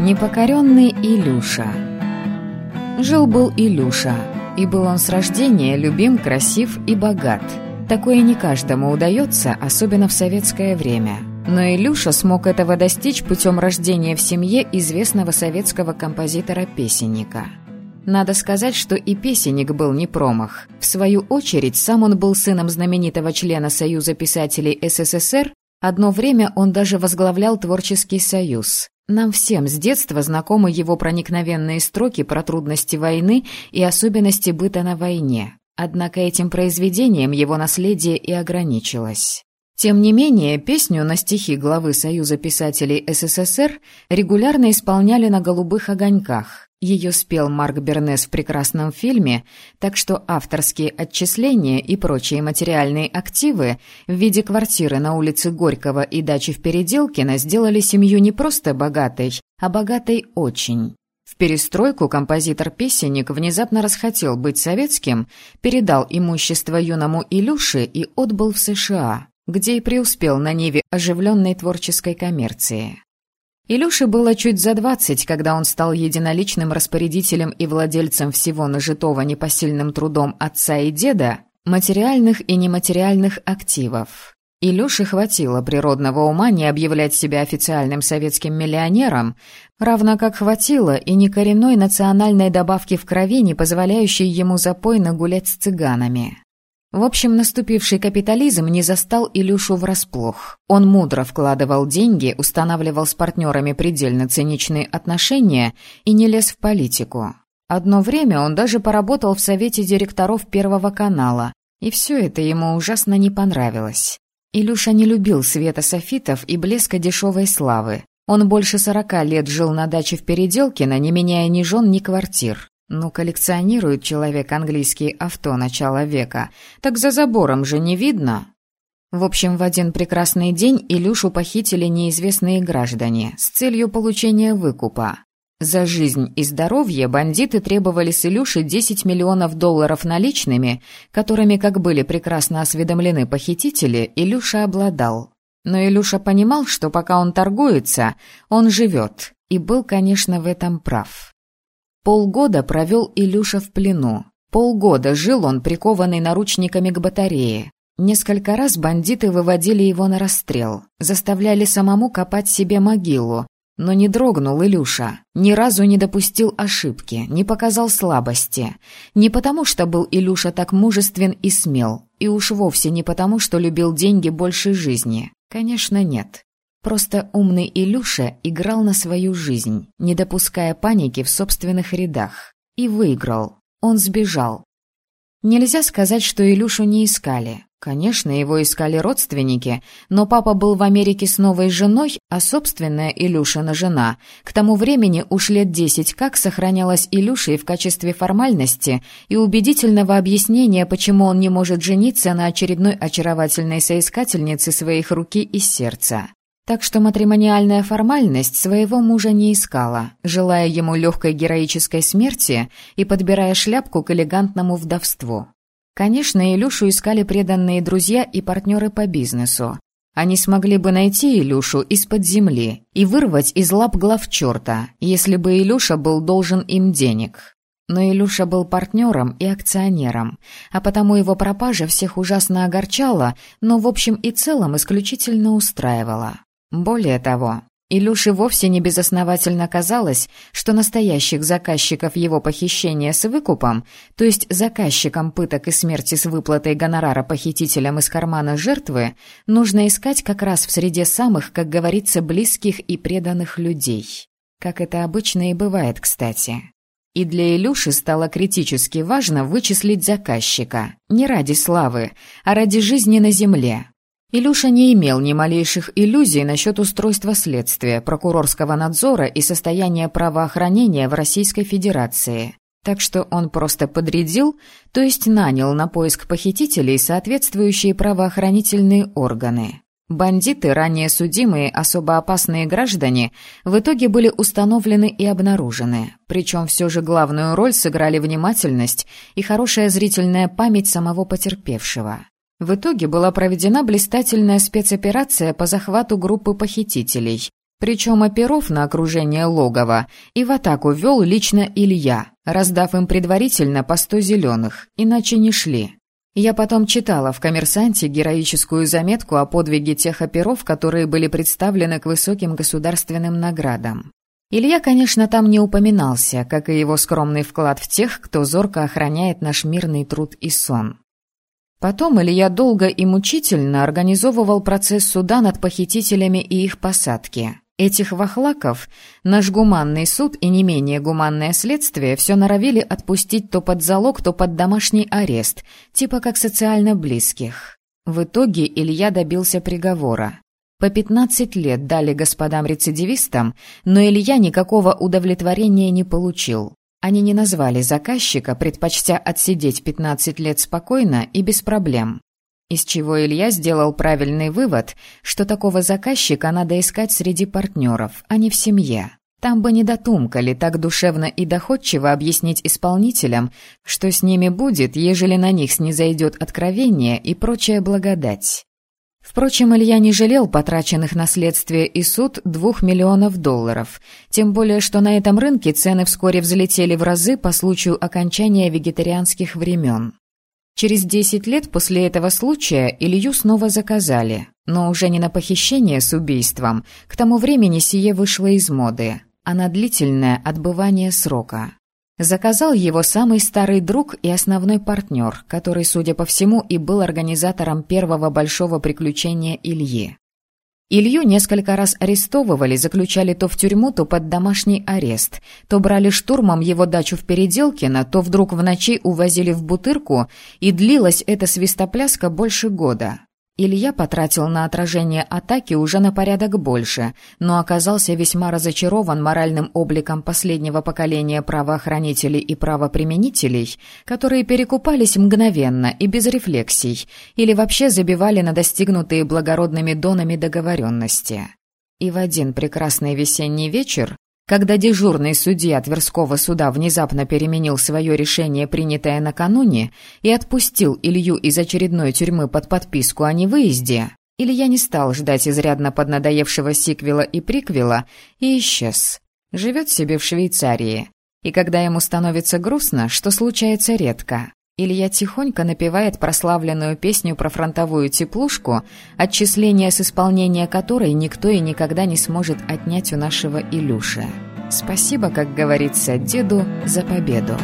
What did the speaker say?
Непокоренный Илюша Жил-был Илюша, и был он с рождения любим, красив и богат. Такое не каждому удается, особенно в советское время. Но Илюша смог этого достичь путем рождения в семье известного советского композитора-песенника. Надо сказать, что и песенник был не промах. В свою очередь, сам он был сыном знаменитого члена Союза писателей СССР, одно время он даже возглавлял Творческий союз. Нам всем с детства знакомы его проникновенные строки про трудности войны и особенности быта на войне. Однако этим произведением его наследие и ограничилось. Тем не менее, песню на стихи главы Союза писателей СССР регулярно исполняли на «Голубых огоньках». Ее спел Марк Бернес в прекрасном фильме, так что авторские отчисления и прочие материальные активы в виде квартиры на улице Горького и дачи в Переделкино сделали семью не просто богатой, а богатой очень. В перестройку композитор-песенник внезапно расхотел быть советским, передал имущество юному Илюше и отбыл в США где и преуспел на ниве оживленной творческой коммерции. Илюше было чуть за двадцать, когда он стал единоличным распорядителем и владельцем всего нажитого непосильным трудом отца и деда, материальных и нематериальных активов. Илюше хватило природного ума не объявлять себя официальным советским миллионером, равно как хватило и некоренной национальной добавки в крови, не позволяющей ему запойно гулять с цыганами. В общем, наступивший капитализм не застал Илюшу врасплох. Он мудро вкладывал деньги, устанавливал с партнерами предельно циничные отношения и не лез в политику. Одно время он даже поработал в совете директоров Первого канала, и все это ему ужасно не понравилось. Илюша не любил света софитов и блеска дешевой славы. Он больше сорока лет жил на даче в Переделкино, не меняя ни жен, ни квартир. Ну, коллекционирует человек английские авто начала века. Так за забором же не видно. В общем, в один прекрасный день Илюшу похитили неизвестные граждане с целью получения выкупа. За жизнь и здоровье бандиты требовали с Илюши 10 миллионов долларов наличными, которыми, как были прекрасно осведомлены похитители, Илюша обладал. Но Илюша понимал, что пока он торгуется, он живет, и был, конечно, в этом прав. Полгода провел Илюша в плену. Полгода жил он, прикованный наручниками к батарее. Несколько раз бандиты выводили его на расстрел, заставляли самому копать себе могилу. Но не дрогнул Илюша, ни разу не допустил ошибки, не показал слабости. Не потому, что был Илюша так мужествен и смел, и уж вовсе не потому, что любил деньги больше жизни. Конечно, нет. Просто умный Илюша играл на свою жизнь, не допуская паники в собственных рядах. И выиграл. Он сбежал. Нельзя сказать, что Илюшу не искали. Конечно, его искали родственники, но папа был в Америке с новой женой, а собственная Илюшина жена. К тому времени уж лет десять как сохранялась Илюшей в качестве формальности и убедительного объяснения, почему он не может жениться на очередной очаровательной соискательнице своих руки и сердца. Так что матримониальная формальность своего мужа не искала, желая ему легкой героической смерти и подбирая шляпку к элегантному вдовству. Конечно, Илюшу искали преданные друзья и партнеры по бизнесу. Они смогли бы найти Илюшу из-под земли и вырвать из лап глав черта, если бы Илюша был должен им денег. Но Илюша был партнером и акционером, а потому его пропажа всех ужасно огорчала, но в общем и целом исключительно устраивала. Более того, Илюше вовсе не безосновательно казалось, что настоящих заказчиков его похищения с выкупом, то есть заказчиком пыток и смерти с выплатой гонорара похитителям из кармана жертвы, нужно искать как раз в среде самых, как говорится, близких и преданных людей. Как это обычно и бывает, кстати. И для Илюши стало критически важно вычислить заказчика. Не ради славы, а ради жизни на земле, Илюша не имел ни малейших иллюзий насчет устройства следствия, прокурорского надзора и состояния правоохранения в Российской Федерации. Так что он просто подрядил, то есть нанял на поиск похитителей соответствующие правоохранительные органы. Бандиты, ранее судимые, особо опасные граждане, в итоге были установлены и обнаружены. Причем все же главную роль сыграли внимательность и хорошая зрительная память самого потерпевшего. В итоге была проведена блистательная спецоперация по захвату группы похитителей. Причем оперов на окружение логова и в атаку вел лично Илья, раздав им предварительно по сто зеленых, иначе не шли. Я потом читала в «Коммерсанте» героическую заметку о подвиге тех оперов, которые были представлены к высоким государственным наградам. Илья, конечно, там не упоминался, как и его скромный вклад в тех, кто зорко охраняет наш мирный труд и сон. Потом Илья долго и мучительно организовывал процесс суда над похитителями и их посадки. Этих вахлаков наш гуманный суд и не менее гуманное следствие все норовили отпустить то под залог, то под домашний арест, типа как социально близких. В итоге Илья добился приговора. По 15 лет дали господам-рецидивистам, но Илья никакого удовлетворения не получил. Они не назвали заказчика, предпочтя отсидеть 15 лет спокойно и без проблем. Из чего Илья сделал правильный вывод, что такого заказчика надо искать среди партнеров, а не в семье. Там бы не дотумкали так душевно и доходчиво объяснить исполнителям, что с ними будет, ежели на них снизойдет откровение и прочая благодать. Впрочем, Илья не жалел потраченных на следствие и суд двух миллионов долларов, тем более, что на этом рынке цены вскоре взлетели в разы по случаю окончания вегетарианских времен. Через 10 лет после этого случая Илью снова заказали, но уже не на похищение с убийством. К тому времени сие вышло из моды, а на длительное отбывание срока. Заказал его самый старый друг и основной партнер, который, судя по всему, и был организатором первого большого приключения Ильи. Илью несколько раз арестовывали, заключали то в тюрьму, то под домашний арест, то брали штурмом его дачу в Переделкино, то вдруг в ночи увозили в Бутырку, и длилась эта свистопляска больше года. Илья потратил на отражение атаки уже на порядок больше, но оказался весьма разочарован моральным обликом последнего поколения правоохранителей и правоприменителей, которые перекупались мгновенно и без рефлексий, или вообще забивали на достигнутые благородными донами договоренности. И в один прекрасный весенний вечер когда дежурный судья Тверского суда внезапно переменил свое решение, принятое накануне, и отпустил Илью из очередной тюрьмы под подписку о невыезде, Илья не стал ждать изрядно поднадоевшего сиквела и приквела и исчез. Живет себе в Швейцарии. И когда ему становится грустно, что случается редко, Илья тихонько напевает прославленную песню про фронтовую теплушку, отчисление с исполнения которой никто и никогда не сможет отнять у нашего Илюши. Спасибо, как говорится, деду за победу.